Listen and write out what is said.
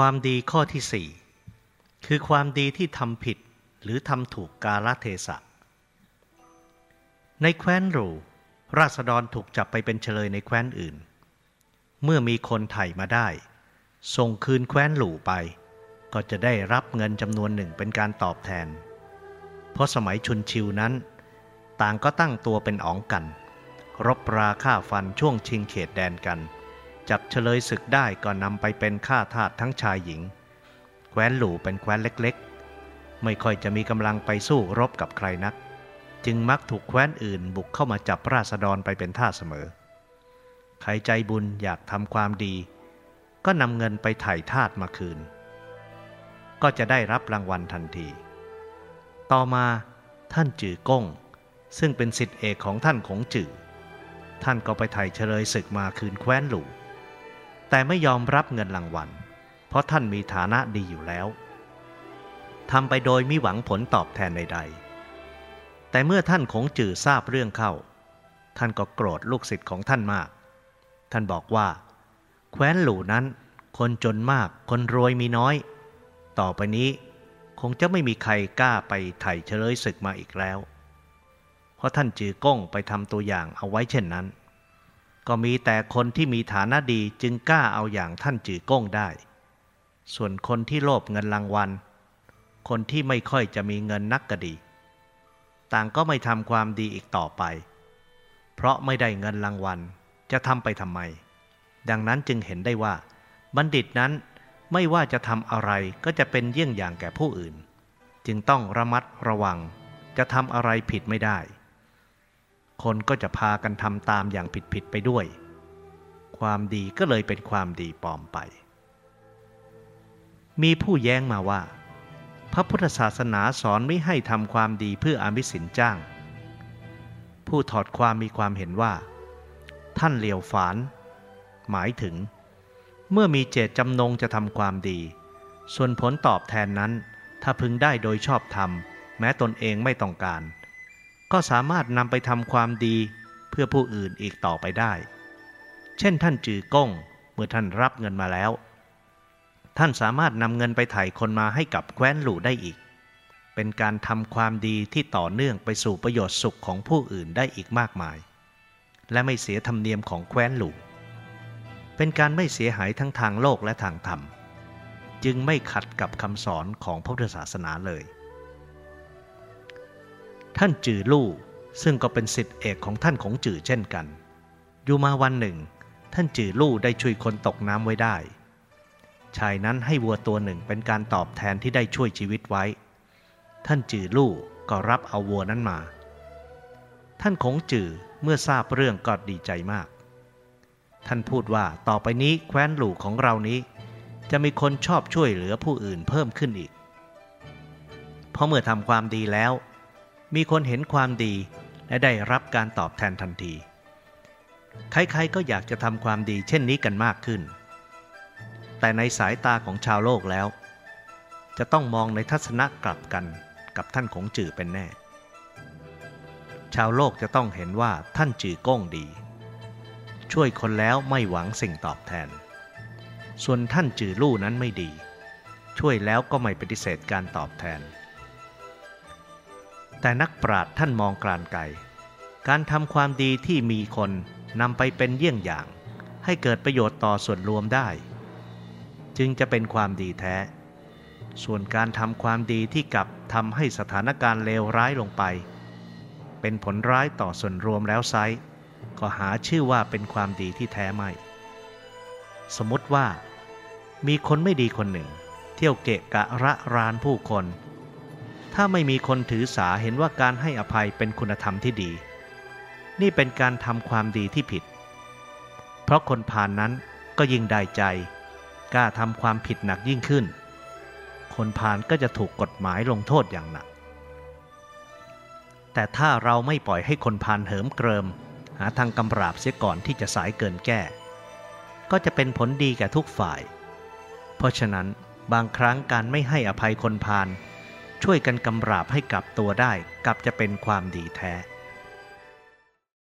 ความดีข้อที่สี่คือความดีที่ทำผิดหรือทำถูกกาลเทศะ ในแคว้นหรู ราษฎรถูกจับไปเป็นเฉลยในแคว้นอื่น เมื่อมีคนไถ่มาได้ ส่งคืนแคว้นหลูไป ก็จะได้รับเงินจำนวนหนึ่งเป็นการตอบแทน เพราะสมัยชุนชิวนั้น ต่างก็ตั้งตัวเป็นอ๋องกัน รบราฆ่าฟันช่วงชิงเขตแดนกัน จับเฉลยศึกได้ก็นำไปเป็นข้าทาสทั้งชายหญิง แคว้นหลูเป็นแคว้นเล็กๆ ไม่ค่อยจะมีกำลังไปสู้รบกับใครนัก จึงมักถูกแคว้นอื่นบุกเข้ามาจับราษฎรไปเป็นทาสเสมอ ใครใจบุญอยากทำความดี ก็นำเงินไปไถ่ทาสมาคืน ก็จะได้รับรางวัลทันที ต่อมาท่านจื่อก้ง ซึ่งเป็นสิทธิเอกของท่านของจื่อท่านก็ไปไถ่เฉลยศึกมาคืนแคว้นหลู แต่ไม่ยอมรับเงินรางวัล เพราะท่านมีฐานะดีอยู่แล้วทำไปโดยมิหวังผลตอบแทนใด ๆ แต่เมื่อท่านคงจื่อทราบเรื่องเข้า ท่านก็โกรธลูกศิษย์ของท่านมาก ท่านบอกว่า แคว้นหลูนั้น คนจนมาก คนรวยมีน้อย ต่อไปนี้คงจะไม่มีใครกล้าไปไถ่เฉลยศึกมาอีกแล้ว เพราะท่านจือก้งไปทำตัวอย่างเอาไว้เช่นนั้น ก็มีแต่คนที่มีฐานะดีจึงกล้าเอาอย่างท่านจือก้งได้ ส่วนคนที่โลภเงินรางวัล คนที่ไม่ค่อยจะมีเงินนักก็ดี ต่างก็ไม่ทำความดีอีกต่อไป เพราะไม่ได้เงินรางวัลจะทำไปทำไม ดังนั้นจึงเห็นได้ว่า บัณฑิตนั้นไม่ว่าจะทำอะไรก็จะเป็นเยี่ยงอย่างแก่ผู้อื่น จึงต้องระมัดระวังจะทำอะไรผิดไม่ได้ คนก็จะพากันทำตามอย่างผิดๆไปด้วย ความดีก็เลยเป็นความดีปลอมไป มีผู้แย้งมาว่า พระพุทธศาสนาสอนไม่ให้ทำความดีเพื่ออามิสินจ้าง ผู้ถอดความมีความเห็นว่า ท่านเหลียวฝาน หมายถึง เมื่อมีเจตจำนงจะทำความดี ส่วนผลตอบแทนนั้น ถ้าพึงได้โดยชอบธรรมแม้ตนเองไม่ต้องการ ก็สามารถนำไปทำความดีเพื่อผู้อื่นอีกต่อไปได้ เช่นท่านจือก้งเมื่อท่านรับเงินมาแล้ว ท่านสามารถนำเงินไปไถ่คนมาให้กับแคว้นหลู่ได้อีก เป็นการทำความดีที่ต่อเนื่องไปสู่ประโยชน์สุขของผู้อื่นได้อีกมากมาย และไม่เสียธรรมเนียมของแคว้นหลู่เป็นการไม่เสียหายทั้งทางโลกและทางธรรม จึงไม่ขัดกับคำสอนของพระพุทธศาสนาเลย ท่านจือลู่ซึ่งก็เป็นสิทธิเอกของท่านของจือเช่นกัน อยู่มาวันหนึ่ง ท่านจือลู่ได้ช่วยคนตกน้ำไว้ได้ ชายนั้นให้วัวตัวหนึ่งเป็นการตอบแทนที่ได้ช่วยชีวิตไว้ ท่านจือลู่ก็รับเอาวัวนั้นมา ท่านคงจือเมื่อทราบเรื่องก็ดีใจมาก ท่านพูดว่าต่อไปนี้แคว้นหลูของเรานี้ จะมีคนชอบช่วยเหลือผู้อื่นเพิ่มขึ้นอีก เพราะเมื่อทำความดีแล้ว มีคนเห็นความดีและได้รับการตอบแทนทันที ใครๆก็อยากจะทำความดีเช่นนี้กันมากขึ้น แต่ในสายตาของชาวโลกแล้ว จะต้องมองในทัศนะกลับกันกับท่านของจื่อเป็นแน่ ชาวโลกจะต้องเห็นว่าท่านจื่อก้งดี ช่วยคนแล้วไม่หวังสิ่งตอบแทน ส่วนท่านจือลู่นั้นไม่ดี ช่วยแล้วก็ไม่ปฏิเสธการตอบแทน แต่นักปราชญ์ท่านมองกลานไกล การทำความดีที่มีคนนำไปเป็นเยี่ยงอย่าง ให้เกิดประโยชน์ต่อส่วนรวมได้ จึงจะเป็นความดีแท้ ส่วนการทำความดีที่กลับทำให้สถานการณ์เลวร้ายลงไป เป็นผลร้ายต่อส่วนรวมแล้วไซก็หาชื่อว่าเป็นความดีที่แท้ไม่ สมมติว่า มีคนไม่ดีคนหนึ่ง เที่ยวเกะกะระรานผู้คน ถ้าไม่มีคนถือสาเห็นว่าการให้อภัยเป็นคุณธรรมที่ดี นี่เป็นการทำความดีที่ผิด เพราะคนผ่านนั้นก็ยิ่งได้ใจ กล้าทำความผิดหนักยิ่งขึ้น คนผ่านก็จะถูกกฎหมายลงโทษอย่างหนัก แต่ถ้าเราไม่ปล่อยให้คนผ่านเหิมเกริม หาทางกำราบเสียก่อนที่จะสายเกินแก้ ก็จะเป็นผลดีแก่ทุกฝ่าย เพราะฉะนั้นบางครั้งการไม่ให้อภัยคนพาล ช่วยกันกำราบให้กลับตัวได้กลับจะเป็นความดีแท้